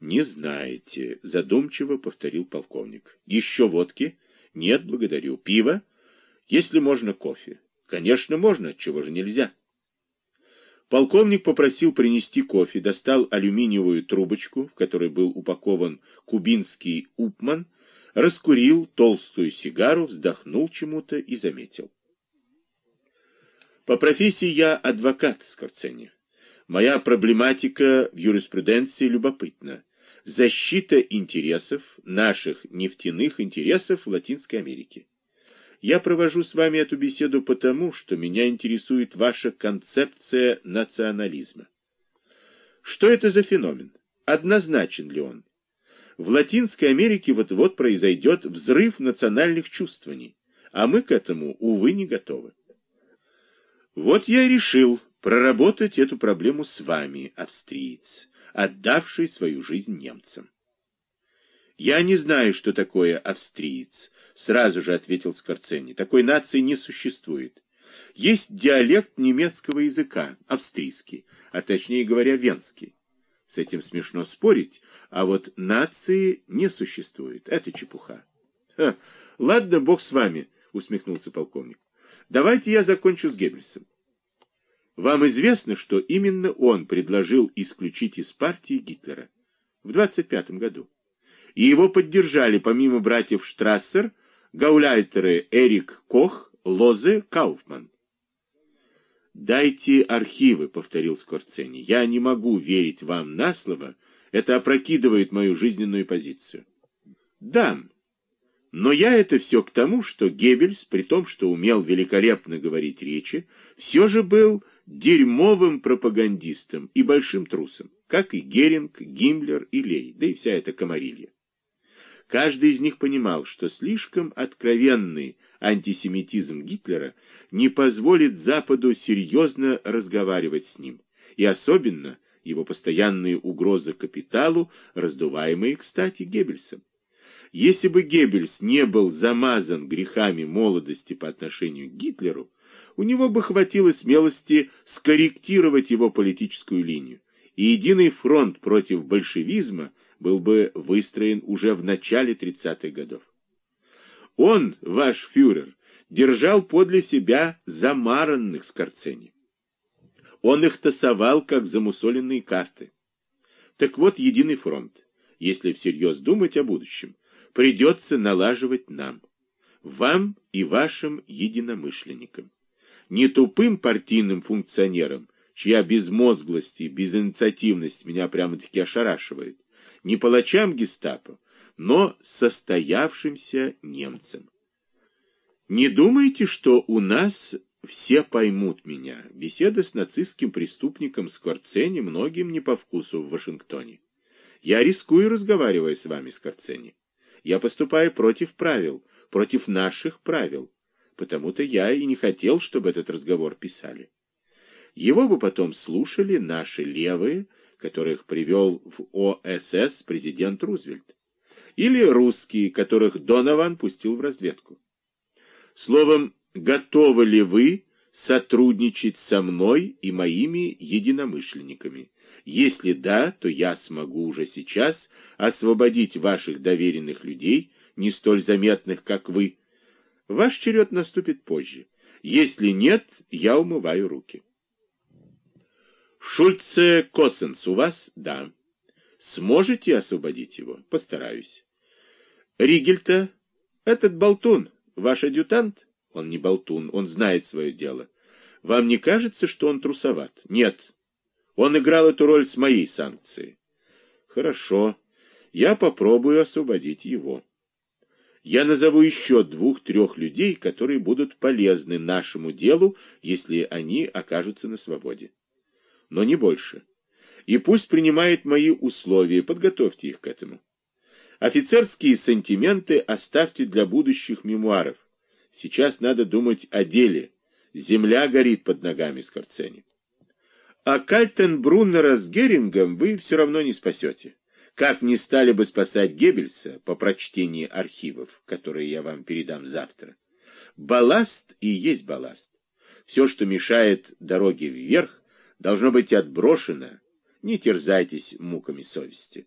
Не знаете, задумчиво повторил полковник. Еще водки? Нет, благодарю. Пиво? Если можно, кофе. Конечно, можно, чего же нельзя. Полковник попросил принести кофе, достал алюминиевую трубочку, в которой был упакован кубинский упман, раскурил толстую сигару, вздохнул чему-то и заметил. По профессии я адвокат, Скорцени. Моя проблематика в юриспруденции любопытна. Защита интересов, наших нефтяных интересов в Латинской Америке. Я провожу с вами эту беседу потому, что меня интересует ваша концепция национализма. Что это за феномен? Однозначен ли он? В Латинской Америке вот-вот произойдет взрыв национальных чувствований, а мы к этому, увы, не готовы. Вот я и решил проработать эту проблему с вами, австриец, отдавший свою жизнь немцам. Я не знаю, что такое австриец, сразу же ответил Скорцени. Такой нации не существует. Есть диалект немецкого языка, австрийский, а точнее говоря, венский. С этим смешно спорить, а вот нации не существует. Это чепуха. Ха, ладно, бог с вами, усмехнулся полковник. Давайте я закончу с Геббельсом. Вам известно, что именно он предложил исключить из партии Гитлера в 25 году. И его поддержали помимо братьев Штрассер, гауляйтеры Эрик Кох, Лозе, Кауфман. «Дайте архивы», — повторил Скорцени. «Я не могу верить вам на слово. Это опрокидывает мою жизненную позицию». «Дам. Но я это все к тому, что Геббельс, при том, что умел великолепно говорить речи, все же был дерьмовым пропагандистом и большим трусом, как и Геринг, Гиммлер и Лей, да и вся эта комарилья. Каждый из них понимал, что слишком откровенный антисемитизм Гитлера не позволит Западу серьезно разговаривать с ним, и особенно его постоянные угрозы капиталу, раздуваемые, кстати, Геббельсом. Если бы Геббельс не был замазан грехами молодости по отношению к Гитлеру, у него бы хватило смелости скорректировать его политическую линию, и единый фронт против большевизма – был бы выстроен уже в начале 30-х годов. Он, ваш фюрер, держал подле себя замаранных Скорцени. Он их тасовал, как замусоленные карты. Так вот, единый фронт, если всерьез думать о будущем, придется налаживать нам, вам и вашим единомышленникам. Не тупым партийным функционерам, чья безмозглость и безинициативность меня прямо-таки ошарашивает, не палачам гестапо, но состоявшимся немцам. Не думайте, что у нас все поймут меня. Беседа с нацистским преступником Скорцени многим не по вкусу в Вашингтоне. Я рискую, разговаривая с вами, Скорцени. Я поступаю против правил, против наших правил. Потому-то я и не хотел, чтобы этот разговор писали. Его бы потом слушали наши левые, которых привел в ОСС президент Рузвельт, или русские, которых Донован пустил в разведку. Словом, готовы ли вы сотрудничать со мной и моими единомышленниками? Если да, то я смогу уже сейчас освободить ваших доверенных людей, не столь заметных, как вы. Ваш черед наступит позже. Если нет, я умываю руки. Шульце Косенс у вас? Да. Сможете освободить его? Постараюсь. Ригельта? Этот болтун, ваш адъютант? Он не болтун, он знает свое дело. Вам не кажется, что он трусоват? Нет. Он играл эту роль с моей санкцией. Хорошо. Я попробую освободить его. Я назову еще двух-трех людей, которые будут полезны нашему делу, если они окажутся на свободе но не больше. И пусть принимает мои условия, подготовьте их к этому. Офицерские сантименты оставьте для будущих мемуаров. Сейчас надо думать о деле. Земля горит под ногами Скорцени. А Кальтенбруннера с Герингом вы все равно не спасете. Как не стали бы спасать Геббельса по прочтении архивов, которые я вам передам завтра. Балласт и есть балласт. Все, что мешает дороге вверх, должно быть отброшено. Не терзайтесь муками совести.